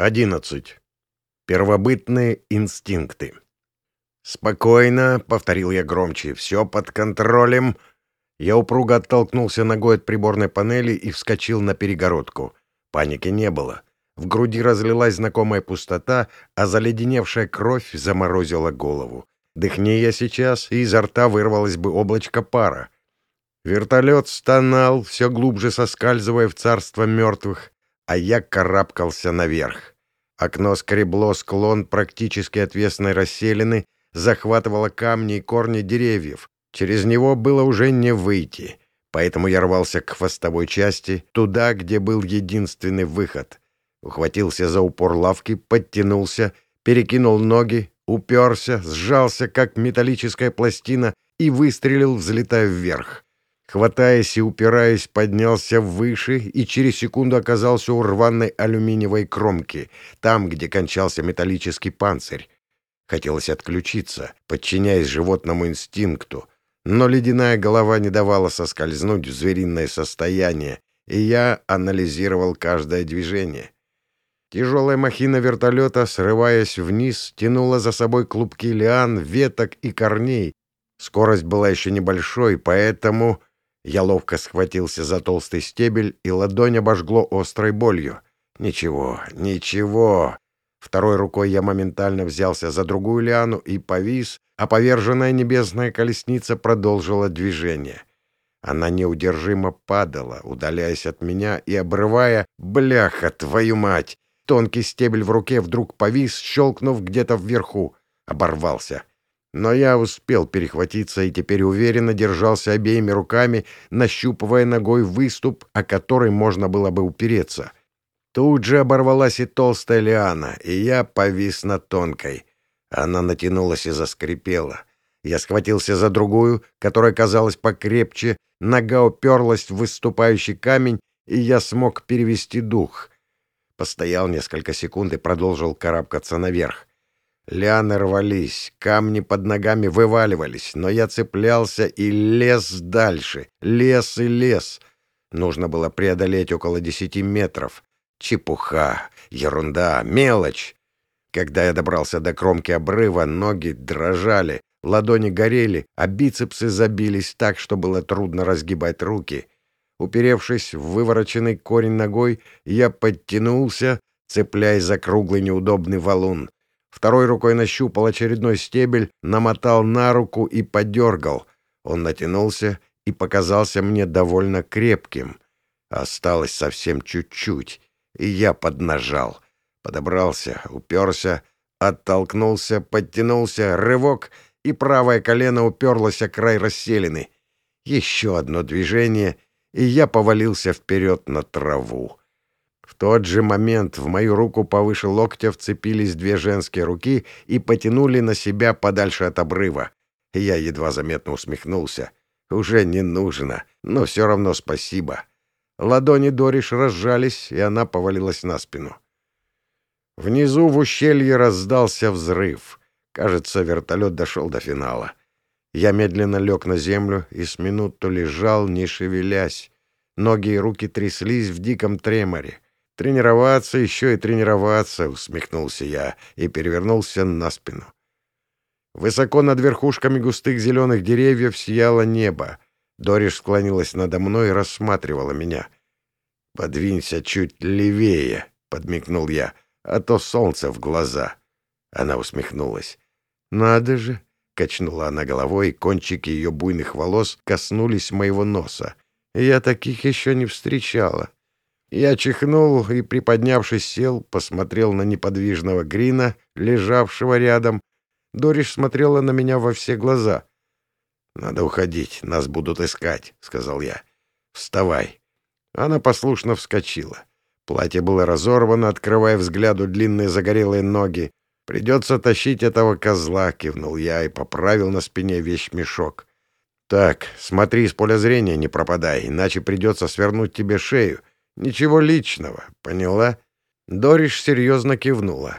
11. Первобытные инстинкты. «Спокойно», — повторил я громче, — «все под контролем». Я упруго оттолкнулся ногой от приборной панели и вскочил на перегородку. Паники не было. В груди разлилась знакомая пустота, а заледеневшая кровь заморозила голову. Дыхни я сейчас, и изо рта вырвалось бы облачко пара. Вертолет стонал, все глубже соскальзывая в царство мертвых, а я карабкался наверх. Окно скребло склон практически отвесной расселены, захватывало камни и корни деревьев. Через него было уже не выйти, поэтому я рвался к хвостовой части, туда, где был единственный выход. Ухватился за упор лавки, подтянулся, перекинул ноги, уперся, сжался, как металлическая пластина, и выстрелил, взлетая вверх. Хватаясь и упираясь, поднялся выше и через секунду оказался у рваной алюминиевой кромки, там, где кончался металлический панцирь. Хотелось отключиться, подчиняясь животному инстинкту, но ледяная голова не давала соскользнуть в звериное состояние, и я анализировал каждое движение. Тяжелая махина вертолета, срываясь вниз, тянула за собой клубки лиан, веток и корней. Скорость была еще небольшой, поэтому я ловко схватился за толстый стебель, и ладонь обожгло острой болью. Ничего, ничего. Второй рукой я моментально взялся за другую лиану и повис, а поверженная небесная колесница продолжила движение. Она неудержимо падала, удаляясь от меня и обрывая «Бляха, твою мать!» Тонкий стебель в руке вдруг повис, щелкнув где-то вверху. Оборвался. Но я успел перехватиться и теперь уверенно держался обеими руками, нащупывая ногой выступ, о который можно было бы упереться. Тут же оборвалась и толстая лиана, и я повис на тонкой. Она натянулась и заскрипела. Я схватился за другую, которая казалась покрепче, нога уперлась в выступающий камень, и я смог перевести дух. Постоял несколько секунд и продолжил карабкаться наверх. Лианы рвались, камни под ногами вываливались, но я цеплялся и лез дальше, лез и лез. Нужно было преодолеть около десяти метров. Чепуха, ерунда, мелочь. Когда я добрался до кромки обрыва, ноги дрожали, ладони горели, а бицепсы забились так, что было трудно разгибать руки. Уперевшись в вывороченный корень ногой, я подтянулся, цепляясь за круглый неудобный валун. Второй рукой нащупал очередной стебель, намотал на руку и подергал. Он натянулся и показался мне довольно крепким. Осталось совсем чуть-чуть, и я поднажал. Подобрался, уперся, оттолкнулся, подтянулся, рывок, и правое колено уперлось о край расселены. Еще одно движение, и я повалился вперед на траву. В тот же момент в мою руку повыше локтя вцепились две женские руки и потянули на себя подальше от обрыва. Я едва заметно усмехнулся. Уже не нужно, но все равно спасибо. Ладони Дориш разжались, и она повалилась на спину. Внизу в ущелье раздался взрыв. Кажется, вертолет дошел до финала. Я медленно лег на землю и с минуту лежал, не шевелясь. Ноги и руки тряслись в диком треморе. «Тренироваться, еще и тренироваться», — усмехнулся я и перевернулся на спину. Высоко над верхушками густых зеленых деревьев сияло небо. Дориш склонилась надо мной и рассматривала меня. «Подвинься чуть левее», — подмигнул я, — «а то солнце в глаза». Она усмехнулась. «Надо же!» — качнула она головой, и кончики ее буйных волос коснулись моего носа. «Я таких еще не встречала». Я чихнул и, приподнявшись, сел, посмотрел на неподвижного Грина, лежавшего рядом. Дориш смотрела на меня во все глаза. «Надо уходить, нас будут искать», — сказал я. «Вставай». Она послушно вскочила. Платье было разорвано, открывая взгляду длинные загорелые ноги. «Придется тащить этого козла», — кивнул я и поправил на спине вещмешок. «Так, смотри, из поля зрения не пропадай, иначе придется свернуть тебе шею. Ничего личного, поняла? Дориш серьезно кивнула.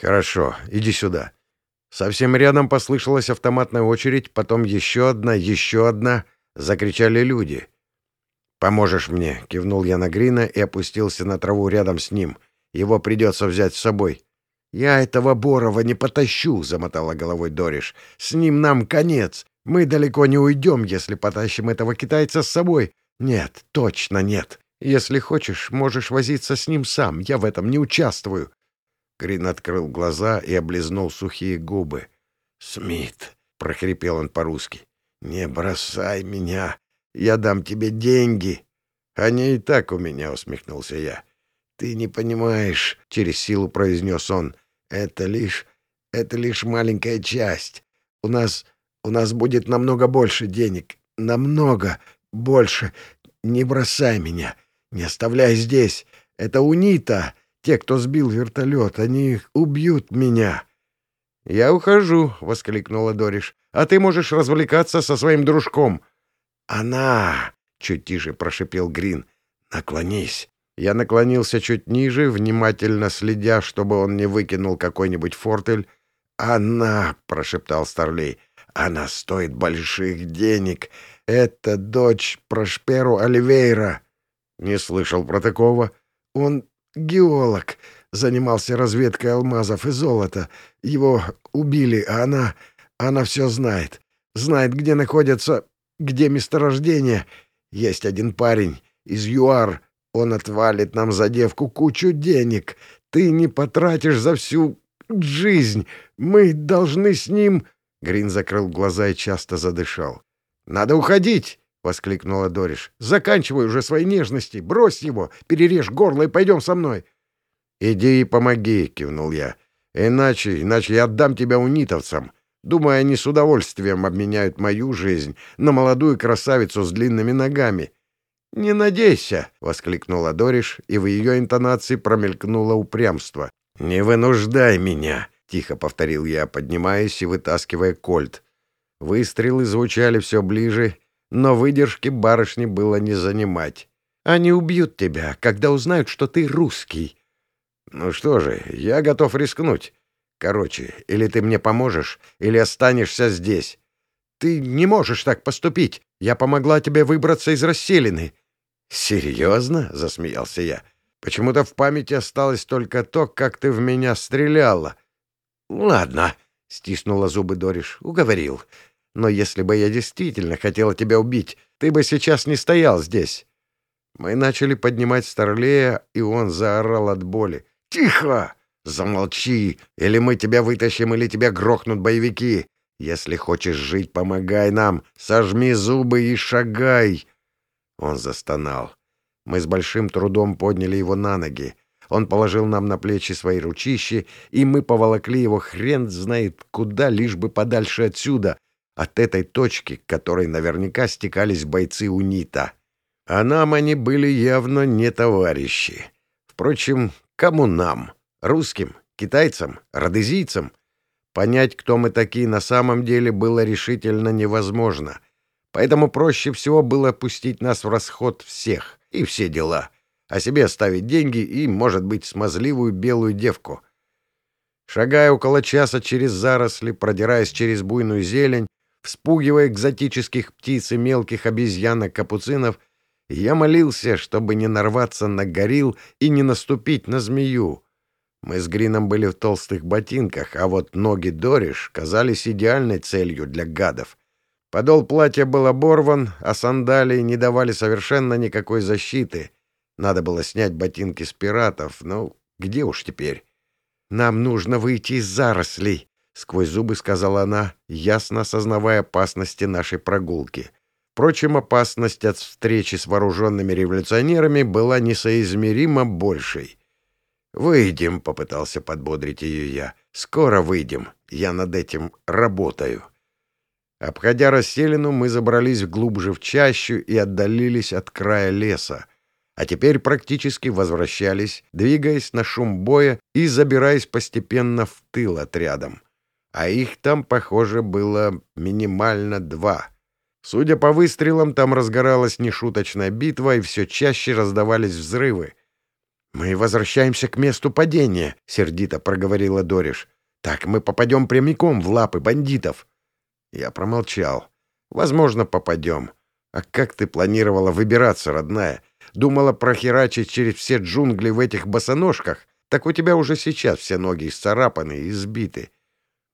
Хорошо, иди сюда. Совсем рядом послышалась автоматная очередь, потом еще одна, еще одна. Закричали люди. «Поможешь мне?» — кивнул я на Грина и опустился на траву рядом с ним. Его придется взять с собой». «Я этого Борова не потащу», — замотала головой Дориш. «С ним нам конец. Мы далеко не уйдем, если потащим этого китайца с собой. Нет, точно нет. Если хочешь, можешь возиться с ним сам. Я в этом не участвую». Грин открыл глаза и облизнул сухие губы. «Смит», — прохрипел он по-русски, — «не бросай меня. Я дам тебе деньги». «Они и так у меня», — усмехнулся я. «Ты не понимаешь», — через силу произнес он. «Это лишь... это лишь маленькая часть. У нас... у нас будет намного больше денег. Намного больше. Не бросай меня. Не оставляй здесь. Это унита. Те, кто сбил вертолет, они убьют меня». «Я ухожу», — воскликнула Дориш. «А ты можешь развлекаться со своим дружком». «Она!» — чуть тише прошипел Грин. «Наклонись». Я наклонился чуть ниже, внимательно следя, чтобы он не выкинул какой-нибудь фортель. «Она!» — прошептал Старлей. «Она стоит больших денег. Это дочь Прошперу Оливейра». Не слышал про такого. Он геолог, занимался разведкой алмазов и золота. Его убили, а она... она все знает. Знает, где находятся где месторождение? Есть один парень из ЮАР. Он отвалит нам за девку кучу денег. Ты не потратишь за всю жизнь. Мы должны с ним...» Грин закрыл глаза и часто задышал. «Надо уходить!» — воскликнула Дориш. «Заканчивай уже свои нежности. Брось его, перережь горло и пойдем со мной». «Иди и помоги», — кивнул я. «Иначе, иначе я отдам тебя унитовцам. Думаю, они с удовольствием обменяют мою жизнь на молодую красавицу с длинными ногами. «Не надейся!» — воскликнула Дориш, и в ее интонации промелькнуло упрямство. «Не вынуждай меня!» — тихо повторил я, поднимаясь и вытаскивая кольт. Выстрелы звучали все ближе, но выдержки барышни было не занимать. «Они убьют тебя, когда узнают, что ты русский». «Ну что же, я готов рискнуть. Короче, или ты мне поможешь, или останешься здесь. Ты не можешь так поступить. Я помогла тебе выбраться из расселины. Серьезно? засмеялся я. Почему-то в памяти осталось только то, как ты в меня стреляла. Ладно, стиснула зубы Дориш. Уговорил. Но если бы я действительно хотела тебя убить, ты бы сейчас не стоял здесь. Мы начали поднимать Старлея, и он заорал от боли. «Тихо! Замолчи, или мы тебя вытащим, или тебя грохнут боевики. Если хочешь жить, помогай нам, сожми зубы и шагай. Он застонал. Мы с большим трудом подняли его на ноги. Он положил нам на плечи свои ручищи, и мы поволокли его хрен знает куда, лишь бы подальше отсюда, от этой точки, к которой наверняка стекались бойцы УНИТа. А нам они были явно не товарищи. Впрочем, кому нам? Русским, китайцам, родезийцам. Понять, кто мы такие на самом деле, было решительно невозможно. Поэтому проще всего было пустить нас в расход всех и все дела, а себе оставить деньги и, может быть, смазливую белую девку. Шагая около часа через заросли, продираясь через буйную зелень, вспугивая экзотических птиц и мелких обезьянок-капуцинов, я молился, чтобы не нарваться на горил и не наступить на змею. Мы с Грином были в толстых ботинках, а вот ноги Дориш казались идеальной целью для гадов. Подол платья был оборван, а сандалии не давали совершенно никакой защиты. Надо было снять ботинки с пиратов, ну, где уж теперь? «Нам нужно выйти из зарослей», — сквозь зубы сказала она, ясно осознавая опасности нашей прогулки. Впрочем, опасность от встречи с вооруженными революционерами была несоизмеримо большей — «Выйдем», — попытался подбодрить ее я. «Скоро выйдем. Я над этим работаю». Обходя расселину, мы забрались глубже в чащу и отдалились от края леса. А теперь практически возвращались, двигаясь на шум боя и забираясь постепенно в тыл отрядом. А их там, похоже, было минимально два. Судя по выстрелам, там разгоралась нешуточная битва, и все чаще раздавались взрывы — «Мы возвращаемся к месту падения», — сердито проговорила Дориш. «Так мы попадем прямиком в лапы бандитов». Я промолчал. «Возможно, попадем. А как ты планировала выбираться, родная? Думала прохерачить через все джунгли в этих босоножках? так у тебя уже сейчас все ноги исцарапаны и сбиты.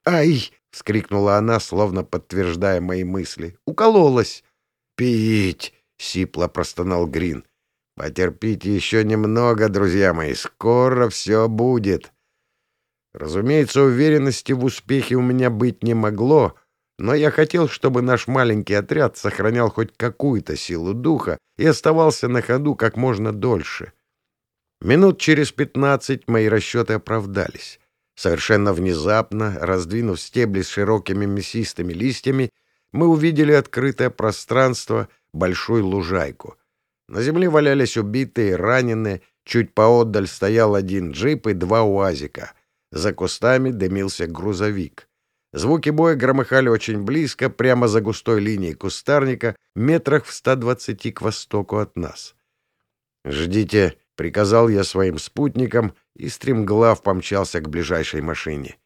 «Ай!» — вскрикнула она, словно подтверждая мои мысли. «Укололась!» «Пить!» — сипло простонал Грин. «Потерпите еще немного, друзья мои, скоро все будет!» Разумеется, уверенности в успехе у меня быть не могло, но я хотел, чтобы наш маленький отряд сохранял хоть какую-то силу духа и оставался на ходу как можно дольше. Минут через пятнадцать мои расчеты оправдались. Совершенно внезапно, раздвинув стебли с широкими мясистыми листьями, мы увидели открытое пространство, большую лужайку. На земле валялись убитые, раненые, чуть поотдаль стоял один джип и два уазика. За кустами дымился грузовик. Звуки боя громыхали очень близко, прямо за густой линией кустарника, метрах в 120 к востоку от нас. «Ждите», — приказал я своим спутникам, и стремглав помчался к ближайшей машине.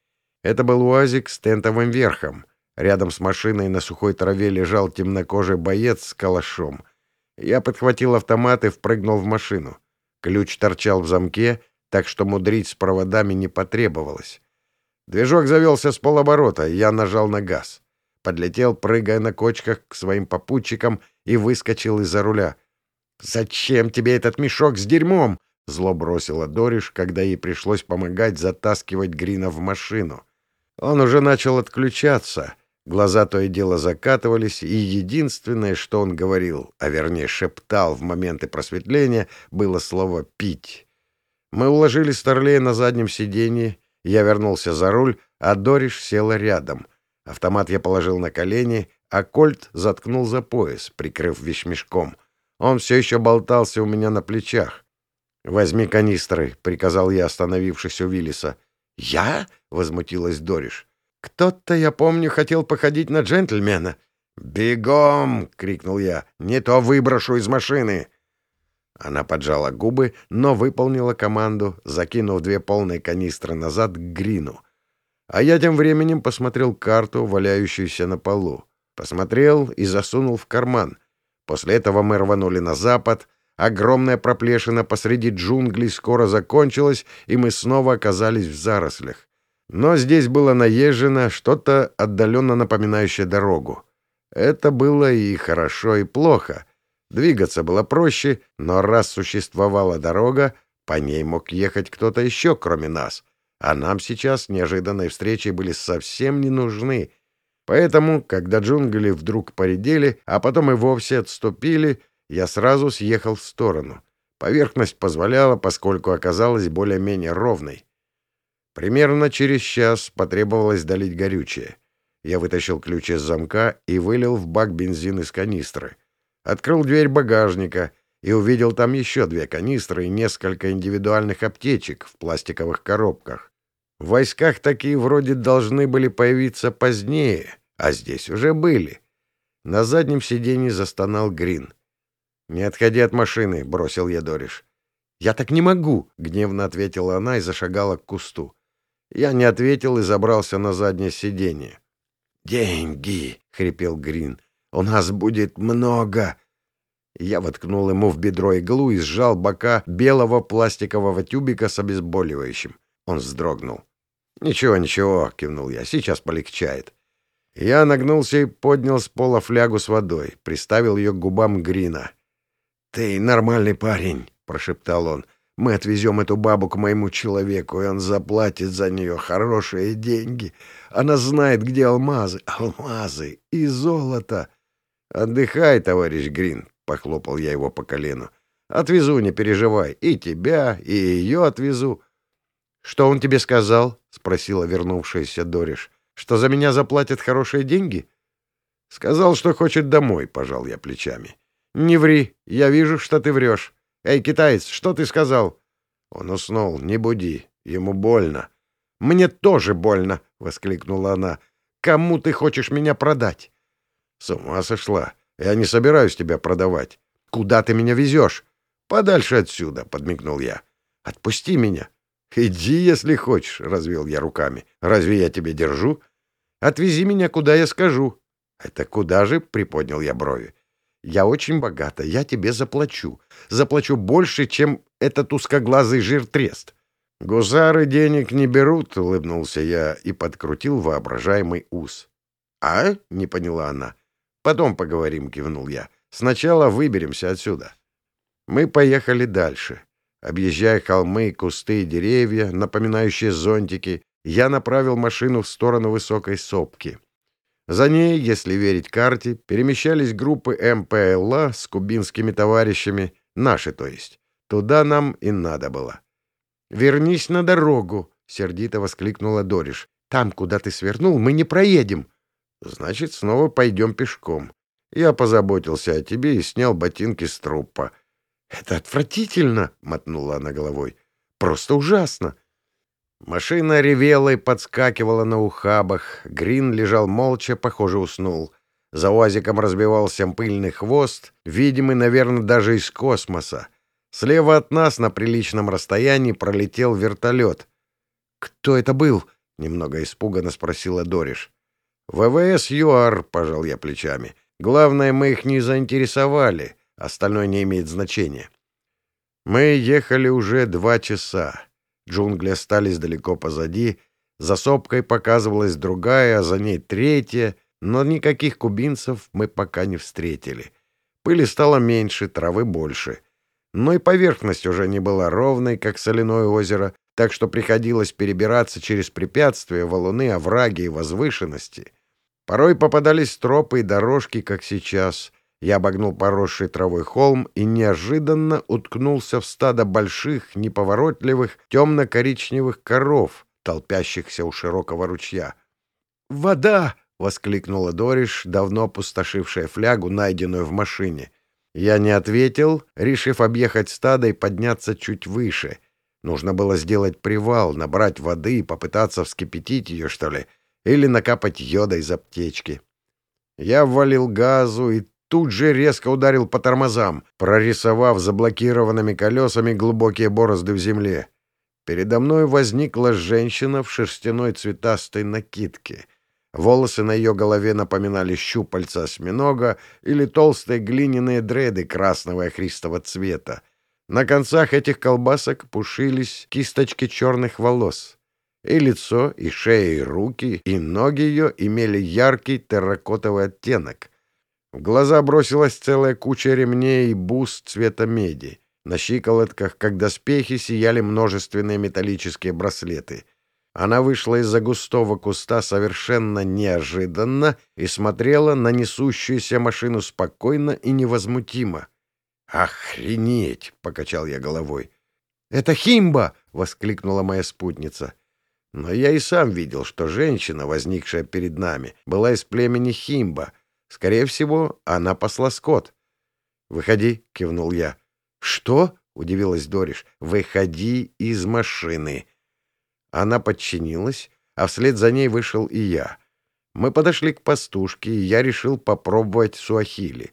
Это был УАЗик с тентовым верхом. Рядом с машиной на сухой траве лежал темнокожий боец с калашом. Я подхватил автомат и впрыгнул в машину. Ключ торчал в замке, так что мудрить с проводами не потребовалось. Движок завелся с полоборота, я нажал на газ. Подлетел, прыгая на кочках к своим попутчикам, и выскочил из-за руля. «Зачем тебе этот мешок с дерьмом?» — зло бросила Дориш, когда ей пришлось помогать затаскивать Грина в машину. Он уже начал отключаться. Глаза то и дело закатывались, и единственное, что он говорил, а вернее шептал в моменты просветления, было слово «пить». Мы уложили Старлея на заднем сиденье, я вернулся за руль, а Дориш села рядом. Автомат я положил на колени, а кольт заткнул за пояс, прикрыв вещмешком. Он все еще болтался у меня на плечах. «Возьми канистры», — приказал я, остановившись у Виллиса. «Я?» — возмутилась Дориш. «Кто-то, я помню, хотел походить на джентльмена». «Бегом!» — крикнул я. «Не то выброшу из машины!» Она поджала губы, но выполнила команду, закинув две полные канистры назад к Грину. А я тем временем посмотрел карту, валяющуюся на полу. Посмотрел и засунул в карман. После этого мы рванули на запад. Огромная проплешина посреди джунглей скоро закончилась, и мы снова оказались в зарослях. Но здесь было наезжено что-то отдаленно напоминающее дорогу. Это было и хорошо, и плохо — Двигаться было проще, но раз существовала дорога, по ней мог ехать кто-то еще, кроме нас. А нам сейчас неожиданные встречи были совсем не нужны. Поэтому, когда джунгли вдруг поредели, а потом и вовсе отступили, я сразу съехал в сторону. Поверхность позволяла, поскольку оказалась более-менее ровной. Примерно через час потребовалось долить горючее. Я вытащил ключ из замка и вылил в бак бензин из канистры. Открыл дверь багажника и увидел там еще две канистры и несколько индивидуальных аптечек в пластиковых коробках. В войсках такие вроде должны были появиться позднее, а здесь уже были. На заднем сиденье застонал Грин. «Не отходи от машины», — бросил я Дориш. «Я так не могу», — гневно ответила она и зашагала к кусту. Я не ответил и забрался на заднее сиденье. «Деньги!» — хрипел Грин. У нас будет много!» Я воткнул ему в бедро иглу и сжал бока белого пластикового тюбика с обезболивающим. Он вздрогнул. «Ничего, ничего», — кивнул я, — «сейчас полегчает». Я нагнулся и поднял с пола флягу с водой, приставил ее к губам Грина. «Ты нормальный парень», — прошептал он. «Мы отвезем эту бабу к моему человеку, и он заплатит за нее хорошие деньги. Она знает, где алмазы, алмазы и золото». «Отдыхай, товарищ Грин», — похлопал я его по колену. «Отвезу, не переживай. И тебя, и ее отвезу». «Что он тебе сказал?» — спросила вернувшаяся Дориш. «Что за меня заплатят хорошие деньги?» «Сказал, что хочет домой», — пожал я плечами. «Не ври, я вижу, что ты врешь. Эй, китаец, что ты сказал?» Он уснул, не буди, ему больно. «Мне тоже больно!» — воскликнула она. «Кому ты хочешь меня продать?» «С ума сошла! Я не собираюсь тебя продавать. Куда ты меня везешь?» «Подальше отсюда», — подмигнул я. «Отпусти меня». «Иди, если хочешь», — развел я руками. «Разве я тебя держу?» «Отвези меня, куда я скажу». «Это куда же?» — приподнял я брови. «Я очень богата, я тебе заплачу. Заплачу больше, чем этот узкоглазый жиртрест». «Гусары денег не берут», — улыбнулся я и подкрутил воображаемый ус. «А?» — не поняла она. «Потом поговорим», — кивнул я. «Сначала выберемся отсюда». Мы поехали дальше. Объезжая холмы, кусты и деревья, напоминающие зонтики, я направил машину в сторону высокой сопки. За ней, если верить карте, перемещались группы МПЛА с кубинскими товарищами, наши то есть. Туда нам и надо было. «Вернись на дорогу!» — сердито воскликнула Дориш. «Там, куда ты свернул, мы не проедем!» «Значит, снова пойдем пешком. Я позаботился о тебе и снял ботинки с трупа. «Это отвратительно!» — мотнула она головой. «Просто ужасно!» Машина ревела и подскакивала на ухабах. Грин лежал молча, похоже, уснул. За уазиком разбивался пыльный хвост, видимый, наверное, даже из космоса. Слева от нас на приличном расстоянии пролетел вертолет. «Кто это был?» — немного испуганно спросила Дориш. «ВВС ЮАР», — пожал я плечами. «Главное, мы их не заинтересовали. Остальное не имеет значения. Мы ехали уже два часа. Джунгли остались далеко позади. За сопкой показывалась другая, а за ней третья, но никаких кубинцев мы пока не встретили. Пыли стало меньше, травы больше. Но и поверхность уже не была ровной, как соляное озеро, так что приходилось перебираться через препятствия, валуны, овраги и возвышенности. Порой попадались тропы и дорожки, как сейчас — я обогнул поросший травой холм и неожиданно уткнулся в стадо больших, неповоротливых, темно-коричневых коров, толпящихся у широкого ручья. «Вода!» — воскликнула Дориш, давно опустошившая флягу, найденную в машине. Я не ответил, решив объехать стадо и подняться чуть выше. Нужно было сделать привал, набрать воды и попытаться вскипятить ее, что ли, или накапать йода из аптечки. Я ввалил газу и тут же резко ударил по тормозам, прорисовав заблокированными колесами глубокие борозды в земле. Передо мной возникла женщина в шерстяной цветастой накидке. Волосы на ее голове напоминали щупальца осьминога или толстые глиняные дреды красного и христого цвета. На концах этих колбасок пушились кисточки черных волос. И лицо, и шея, и руки, и ноги ее имели яркий терракотовый оттенок — в глаза бросилась целая куча ремней и бус цвета меди. На щиколотках, как доспехи, сияли множественные металлические браслеты. Она вышла из-за густого куста совершенно неожиданно и смотрела на несущуюся машину спокойно и невозмутимо. «Охренеть!» — покачал я головой. «Это Химба!» — воскликнула моя спутница. Но я и сам видел, что женщина, возникшая перед нами, была из племени Химба — Скорее всего, она посла скот. «Выходи», — кивнул я. «Что?» — удивилась Дориш. «Выходи из машины». Она подчинилась, а вслед за ней вышел и я. Мы подошли к пастушке, и я решил попробовать суахили.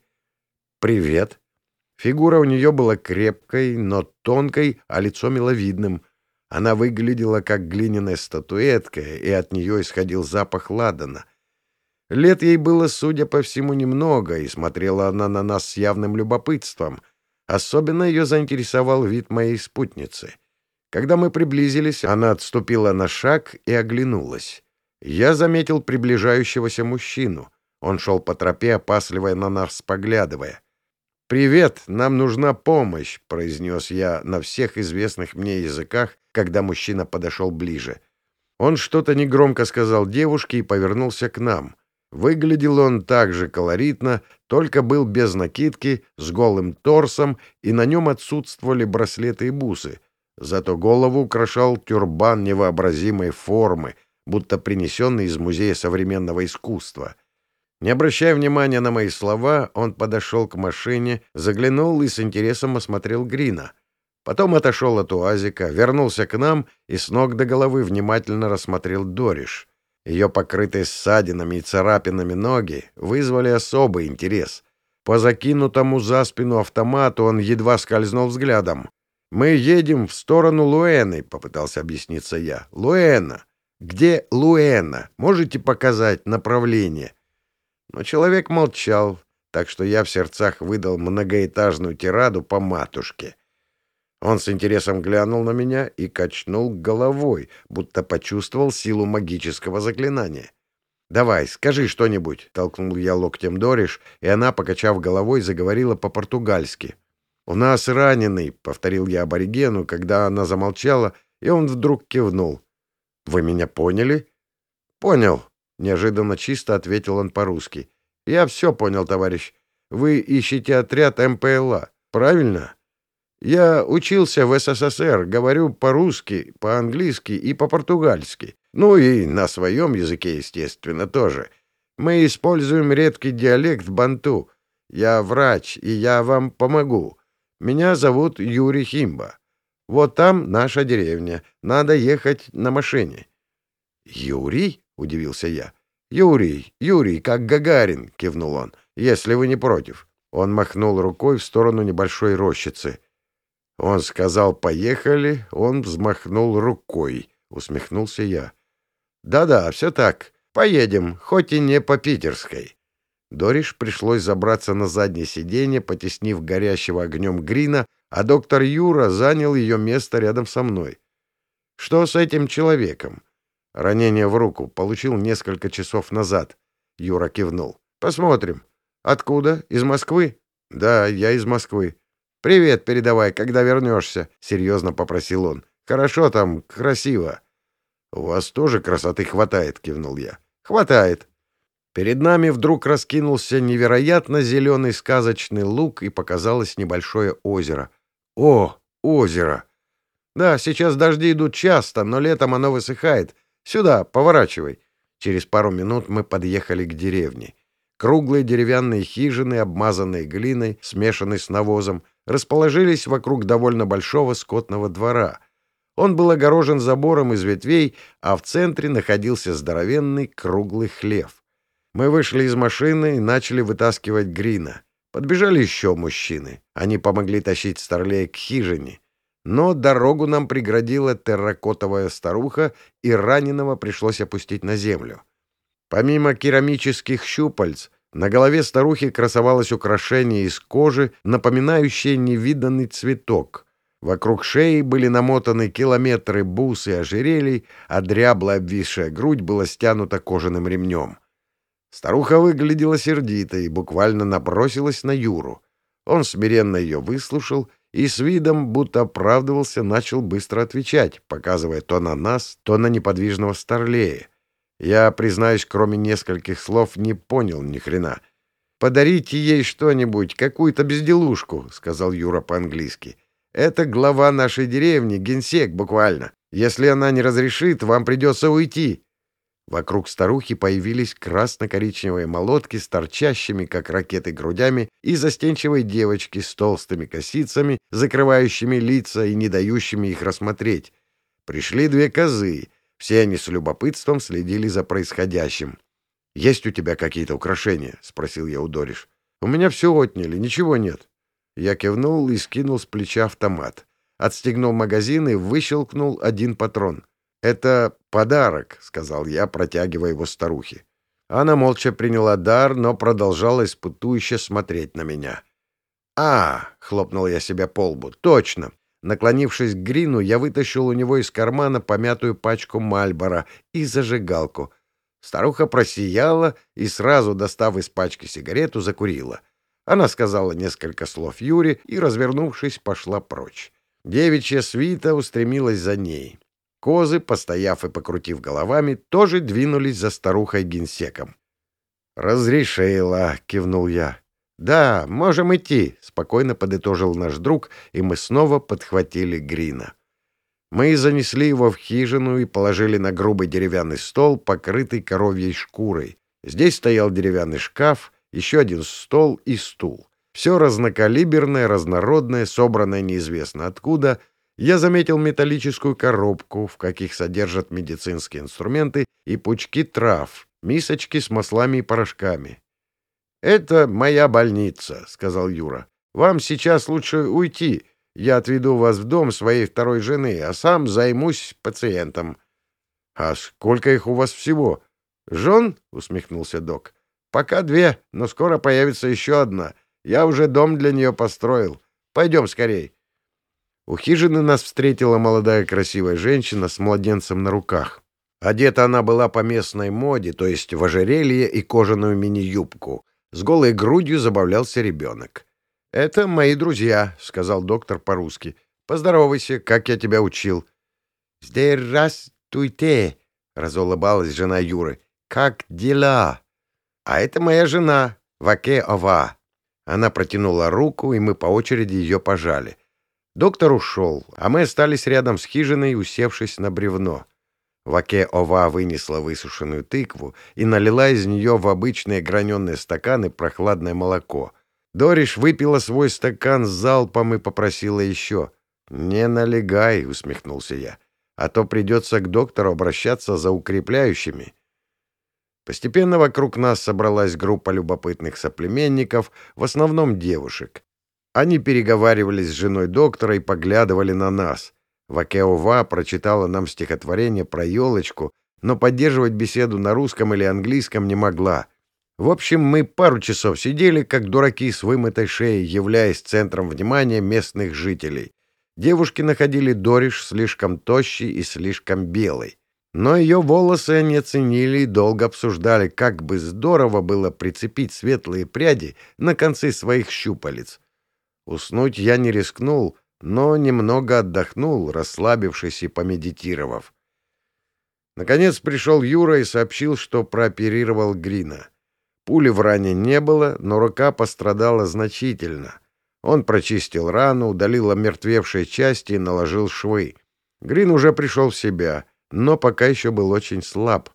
«Привет». Фигура у нее была крепкой, но тонкой, а лицо миловидным. Она выглядела как глиняная статуэтка, и от нее исходил запах ладана. Лет ей было, судя по всему, немного, и смотрела она на нас с явным любопытством. Особенно ее заинтересовал вид моей спутницы. Когда мы приблизились, она отступила на шаг и оглянулась. Я заметил приближающегося мужчину. Он шел по тропе, опасливая на нас, поглядывая. «Привет, нам нужна помощь», — произнес я на всех известных мне языках, когда мужчина подошел ближе. Он что-то негромко сказал девушке и повернулся к нам — Выглядел он так же колоритно, только был без накидки, с голым торсом, и на нем отсутствовали браслеты и бусы. Зато голову украшал тюрбан невообразимой формы, будто принесенный из Музея современного искусства. Не обращая внимания на мои слова, он подошел к машине, заглянул и с интересом осмотрел Грина. Потом отошел от уазика, вернулся к нам и с ног до головы внимательно рассмотрел Дориш — ее покрытые ссадинами и царапинами ноги вызвали особый интерес. По закинутому за спину автомату он едва скользнул взглядом. «Мы едем в сторону Луэны», — попытался объясниться я. «Луэна! Где Луэна? Можете показать направление?» Но человек молчал, так что я в сердцах выдал многоэтажную тираду по матушке. Он с интересом глянул на меня и качнул головой, будто почувствовал силу магического заклинания. «Давай, скажи что-нибудь», — толкнул я локтем Дориш, и она, покачав головой, заговорила по-португальски. «У нас раненый», — повторил я аборигену, когда она замолчала, и он вдруг кивнул. «Вы меня поняли?» «Понял», — неожиданно чисто ответил он по-русски. «Я все понял, товарищ. Вы ищете отряд МПЛА, правильно?» Я учился в СССР, говорю по-русски, по-английски и по-португальски. Ну и на своем языке, естественно, тоже. Мы используем редкий диалект банту. Я врач, и я вам помогу. Меня зовут Юрий Химба. Вот там наша деревня. Надо ехать на машине. «Юрий?» — удивился я. «Юрий, Юрий, как Гагарин!» — кивнул он. «Если вы не против». Он махнул рукой в сторону небольшой рощицы — он сказал «поехали», он взмахнул рукой. Усмехнулся я. «Да-да, все так. Поедем, хоть и не по питерской». Дориш пришлось забраться на заднее сиденье, потеснив горящего огнем Грина, а доктор Юра занял ее место рядом со мной. «Что с этим человеком?» «Ранение в руку. Получил несколько часов назад». Юра кивнул. «Посмотрим. Откуда? Из Москвы?» «Да, я из Москвы». «Привет передавай, когда вернешься», — серьезно попросил он. «Хорошо там, красиво». «У вас тоже красоты хватает», — кивнул я. «Хватает». Перед нами вдруг раскинулся невероятно зеленый сказочный луг и показалось небольшое озеро. О, озеро! Да, сейчас дожди идут часто, но летом оно высыхает. Сюда, поворачивай. Через пару минут мы подъехали к деревне. Круглые деревянные хижины, обмазанные глиной, смешанной с навозом, расположились вокруг довольно большого скотного двора. Он был огорожен забором из ветвей, а в центре находился здоровенный круглый хлев. Мы вышли из машины и начали вытаскивать Грина. Подбежали еще мужчины. Они помогли тащить старлея к хижине. Но дорогу нам преградила терракотовая старуха, и раненого пришлось опустить на землю. Помимо керамических щупальц, на голове старухи красовалось украшение из кожи, напоминающее невиданный цветок. Вокруг шеи были намотаны километры бус и ожерелий, а дряблая обвисшая грудь была стянута кожаным ремнем. Старуха выглядела сердито и буквально набросилась на Юру. Он смиренно ее выслушал и с видом, будто оправдывался, начал быстро отвечать, показывая то на нас, то на неподвижного старлея. Я, признаюсь, кроме нескольких слов, не понял ни хрена. «Подарите ей что-нибудь, какую-то безделушку», — сказал Юра по-английски. «Это глава нашей деревни, генсек буквально. Если она не разрешит, вам придется уйти». Вокруг старухи появились красно-коричневые молотки с торчащими, как ракеты, грудями и застенчивой девочки с толстыми косицами, закрывающими лица и не дающими их рассмотреть. Пришли две козы — все они с любопытством следили за происходящим. «Есть у тебя какие-то украшения?» — спросил я у Дориш. «У меня все отняли, ничего нет». Я кивнул и скинул с плеча автомат. Отстегнул магазин и выщелкнул один патрон. «Это подарок», — сказал я, протягивая его старухе. Она молча приняла дар, но продолжала испытующе смотреть на меня. «А!» — хлопнул я себя по лбу. «Точно! Наклонившись к Грину, я вытащил у него из кармана помятую пачку Мальбора и зажигалку. Старуха просияла и, сразу достав из пачки сигарету, закурила. Она сказала несколько слов Юре и, развернувшись, пошла прочь. Девичья свита устремилась за ней. Козы, постояв и покрутив головами, тоже двинулись за старухой-генсеком. «Разрешила», — кивнул я. «Да, можем идти», — спокойно подытожил наш друг, и мы снова подхватили Грина. Мы занесли его в хижину и положили на грубый деревянный стол, покрытый коровьей шкурой. Здесь стоял деревянный шкаф, еще один стол и стул. Все разнокалиберное, разнородное, собранное неизвестно откуда. Я заметил металлическую коробку, в каких содержат медицинские инструменты, и пучки трав, мисочки с маслами и порошками. «Это моя больница», — сказал Юра. «Вам сейчас лучше уйти. Я отведу вас в дом своей второй жены, а сам займусь пациентом». «А сколько их у вас всего?» «Жен?» — усмехнулся док. «Пока две, но скоро появится еще одна. Я уже дом для нее построил. Пойдем скорей». У хижины нас встретила молодая красивая женщина с младенцем на руках. Одета она была по местной моде, то есть в ожерелье и кожаную мини-юбку. С голой грудью забавлялся ребенок. «Это мои друзья», — сказал доктор по-русски. «Поздоровайся, как я тебя учил». «Здравствуйте», — разулыбалась жена Юры. «Как дела?» «А это моя жена, Ваке-Ова». Она протянула руку, и мы по очереди ее пожали. Доктор ушел, а мы остались рядом с хижиной, усевшись на бревно. Ваке-Ова вынесла высушенную тыкву и налила из нее в обычные граненые стаканы прохладное молоко. Дориш выпила свой стакан с залпом и попросила еще. «Не налегай», — усмехнулся я, — «а то придется к доктору обращаться за укрепляющими». Постепенно вокруг нас собралась группа любопытных соплеменников, в основном девушек. Они переговаривались с женой доктора и поглядывали на нас. Вакеова прочитала нам стихотворение про елочку, но поддерживать беседу на русском или английском не могла. В общем, мы пару часов сидели, как дураки с вымытой шеей, являясь центром внимания местных жителей. Девушки находили Дориш слишком тощей и слишком белой. Но ее волосы они оценили и долго обсуждали, как бы здорово было прицепить светлые пряди на концы своих щупалец. Уснуть я не рискнул, но немного отдохнул, расслабившись и помедитировав. Наконец пришел Юра и сообщил, что прооперировал Грина. Пули в ране не было, но рука пострадала значительно. Он прочистил рану, удалил омертвевшие части и наложил швы. Грин уже пришел в себя — но пока еще был очень слаб.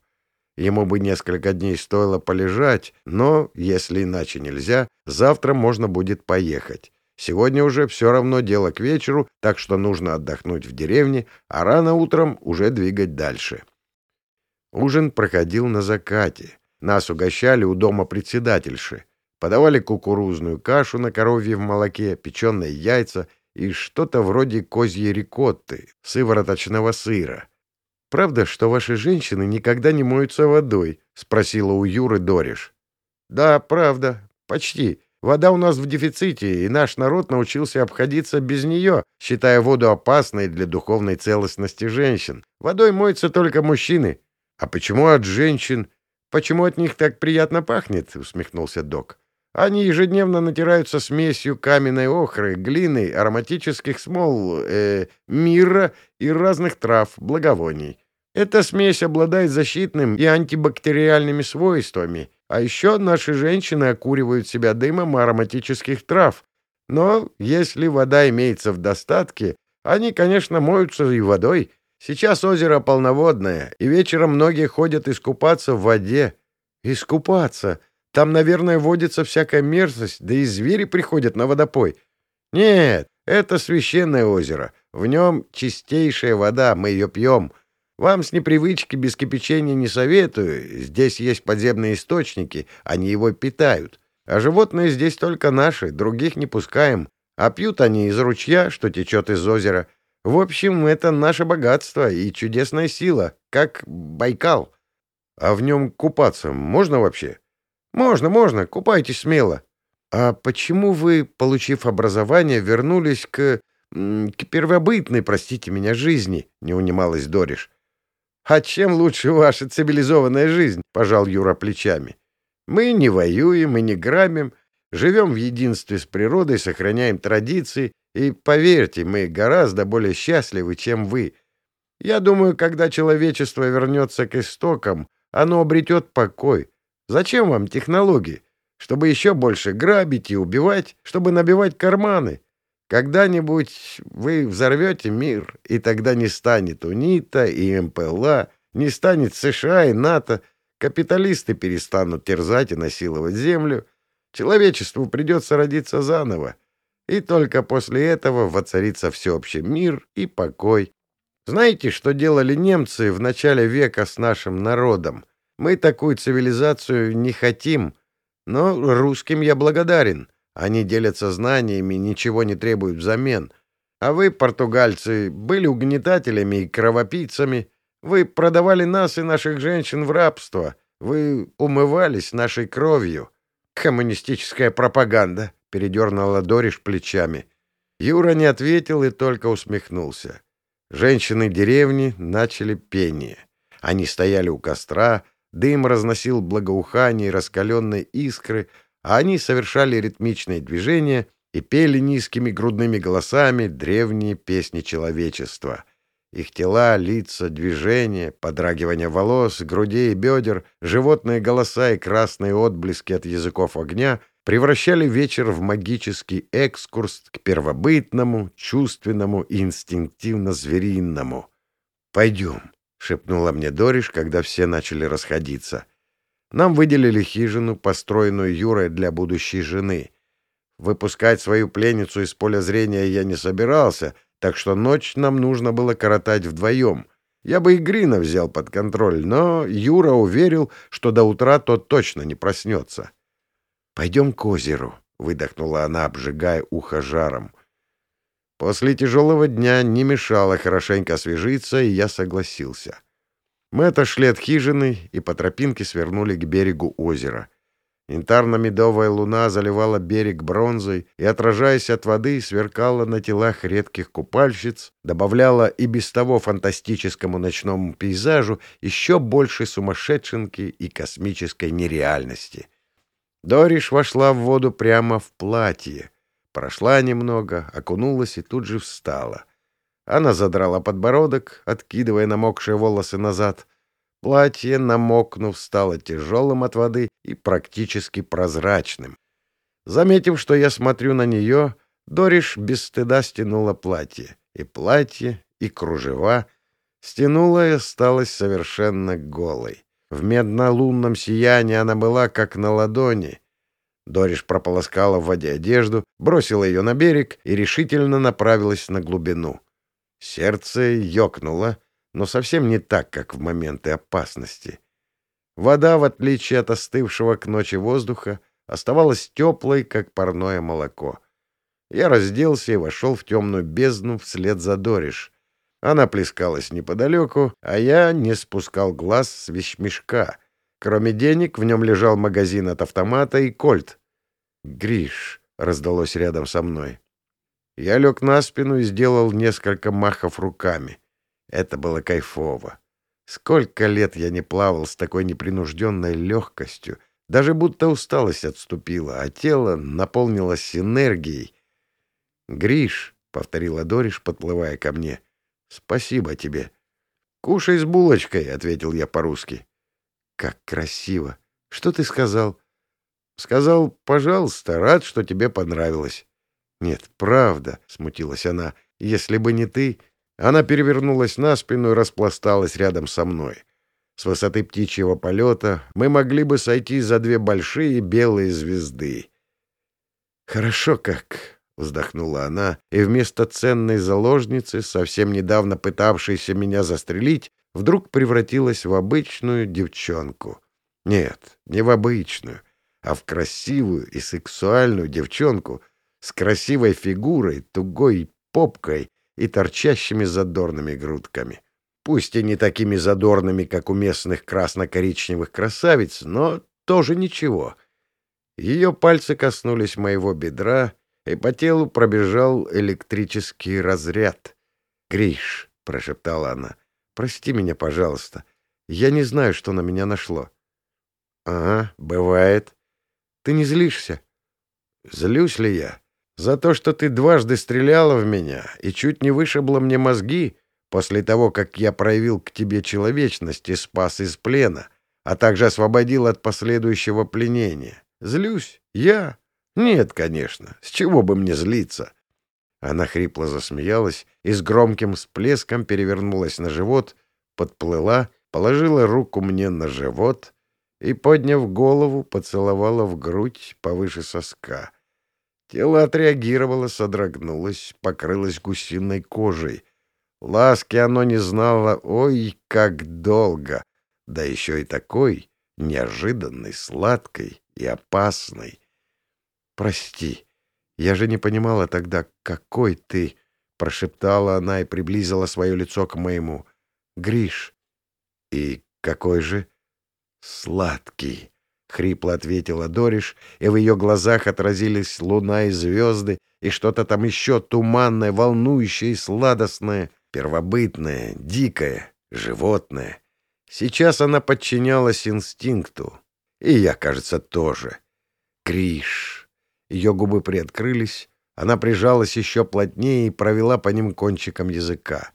Ему бы несколько дней стоило полежать, но, если иначе нельзя, завтра можно будет поехать. Сегодня уже все равно дело к вечеру, так что нужно отдохнуть в деревне, а рано утром уже двигать дальше. Ужин проходил на закате. Нас угощали у дома председательши. Подавали кукурузную кашу на коровье в молоке, печеные яйца и что-то вроде козьей рикотты, сывороточного сыра. «Правда, что ваши женщины никогда не моются водой?» — спросила у Юры Дориш. «Да, правда. Почти. Вода у нас в дефиците, и наш народ научился обходиться без нее, считая воду опасной для духовной целостности женщин. Водой моются только мужчины. А почему от женщин? Почему от них так приятно пахнет?» — усмехнулся док. «Они ежедневно натираются смесью каменной охры, глины, ароматических смол, э, мира и разных трав, благовоний. Эта смесь обладает защитным и антибактериальными свойствами, а еще наши женщины окуривают себя дымом ароматических трав. Но если вода имеется в достатке, они, конечно, моются и водой. Сейчас озеро полноводное, и вечером многие ходят искупаться в воде. Искупаться? Там, наверное, водится всякая мерзость, да и звери приходят на водопой. Нет, это священное озеро. В нем чистейшая вода, мы ее пьем — вам с непривычки без кипячения не советую. Здесь есть подземные источники, они его питают. А животные здесь только наши, других не пускаем. А пьют они из ручья, что течет из озера. В общем, это наше богатство и чудесная сила, как Байкал. А в нем купаться можно вообще? Можно, можно, купайтесь смело. А почему вы, получив образование, вернулись к... к первобытной, простите меня, жизни? Не унималась Дориш. «А чем лучше ваша цивилизованная жизнь?» — пожал Юра плечами. «Мы не воюем и не грабим, живем в единстве с природой, сохраняем традиции, и, поверьте, мы гораздо более счастливы, чем вы. Я думаю, когда человечество вернется к истокам, оно обретет покой. Зачем вам технологии? Чтобы еще больше грабить и убивать, чтобы набивать карманы. Когда-нибудь вы взорвете мир, и тогда не станет УНИТа и МПЛА, не станет США и НАТО, капиталисты перестанут терзать и насиловать землю, человечеству придется родиться заново, и только после этого воцарится всеобщий мир и покой. Знаете, что делали немцы в начале века с нашим народом? Мы такую цивилизацию не хотим, но русским я благодарен — они делятся знаниями, ничего не требуют взамен. А вы, португальцы, были угнетателями и кровопийцами. Вы продавали нас и наших женщин в рабство. Вы умывались нашей кровью. Коммунистическая пропаганда, — передернула Дориш плечами. Юра не ответил и только усмехнулся. Женщины деревни начали пение. Они стояли у костра, дым разносил благоухание раскаленной искры, а они совершали ритмичные движения и пели низкими грудными голосами древние песни человечества. Их тела, лица, движения, подрагивание волос, грудей и бедер, животные голоса и красные отблески от языков огня превращали вечер в магический экскурс к первобытному, чувственному и инстинктивно-зверинному. «Пойдем», — шепнула мне Дориш, когда все начали расходиться. Нам выделили хижину, построенную Юрой для будущей жены. Выпускать свою пленницу из поля зрения я не собирался, так что ночь нам нужно было коротать вдвоем. Я бы и Грина взял под контроль, но Юра уверил, что до утра тот точно не проснется. «Пойдем к озеру», — выдохнула она, обжигая ухо жаром. После тяжелого дня не мешало хорошенько освежиться, и я согласился. Мы отошли от хижины и по тропинке свернули к берегу озера. Янтарно-медовая луна заливала берег бронзой и, отражаясь от воды, сверкала на телах редких купальщиц, добавляла и без того фантастическому ночному пейзажу еще больше сумасшедшенки и космической нереальности. Дориш вошла в воду прямо в платье — Прошла немного, окунулась и тут же встала. Она задрала подбородок, откидывая намокшие волосы назад. Платье, намокнув, стало тяжелым от воды и практически прозрачным. Заметив, что я смотрю на нее, Дориш без стыда стянула платье. И платье, и кружева. Стянула и осталась совершенно голой. В меднолунном сиянии она была как на ладони — Дориш прополоскала в воде одежду, бросила ее на берег и решительно направилась на глубину. Сердце ёкнуло, но совсем не так, как в моменты опасности. Вода, в отличие от остывшего к ночи воздуха, оставалась теплой, как парное молоко. Я разделся и вошел в темную бездну вслед за Дориш. Она плескалась неподалеку, а я не спускал глаз с вещмешка — Кроме денег, в нем лежал магазин от автомата и кольт. «Гриш», — раздалось рядом со мной. Я лег на спину и сделал несколько махов руками. Это было кайфово. Сколько лет я не плавал с такой непринужденной легкостью, даже будто усталость отступила, а тело наполнилось энергией. «Гриш», — повторила Дориш, подплывая ко мне, — «спасибо тебе». «Кушай с булочкой», — ответил я по-русски. Как красиво! Что ты сказал? Сказал, пожалуйста, рад, что тебе понравилось. Нет, правда, смутилась она. Если бы не ты... Она перевернулась на спину и распласталась рядом со мной. С высоты птичьего полета мы могли бы сойти за две большие белые звезды. «Хорошо как», — вздохнула она, и вместо ценной заложницы, совсем недавно пытавшейся меня застрелить, вдруг превратилась в обычную девчонку. Нет, не в обычную, а в красивую и сексуальную девчонку с красивой фигурой, тугой попкой и торчащими задорными грудками. Пусть и не такими задорными, как у местных красно-коричневых красавиц, но тоже ничего. Ее пальцы коснулись моего бедра, и по телу пробежал электрический разряд. «Гриш», — прошептала она, — Прости меня, пожалуйста. Я не знаю, что на меня нашло. — Ага, бывает. Ты не злишься? — Злюсь ли я? За то, что ты дважды стреляла в меня и чуть не вышибла мне мозги после того, как я проявил к тебе человечность и спас из плена, а также освободил от последующего пленения. Злюсь? Я? Нет, конечно. С чего бы мне злиться? Она хрипло засмеялась и с громким всплеском перевернулась на живот, подплыла, положила руку мне на живот и, подняв голову, поцеловала в грудь повыше соска. Тело отреагировало, содрогнулось, покрылось гусиной кожей. Ласки оно не знало, ой, как долго, да еще и такой неожиданной, сладкой и опасной. «Прости», я же не понимала тогда, какой ты, — прошептала она и приблизила свое лицо к моему. — Гриш. — И какой же? — Сладкий, — хрипло ответила Дориш, и в ее глазах отразились луна и звезды, и что-то там еще туманное, волнующее и сладостное, первобытное, дикое, животное. Сейчас она подчинялась инстинкту. И я, кажется, тоже. Криш. Ее губы приоткрылись, она прижалась еще плотнее и провела по ним кончиком языка.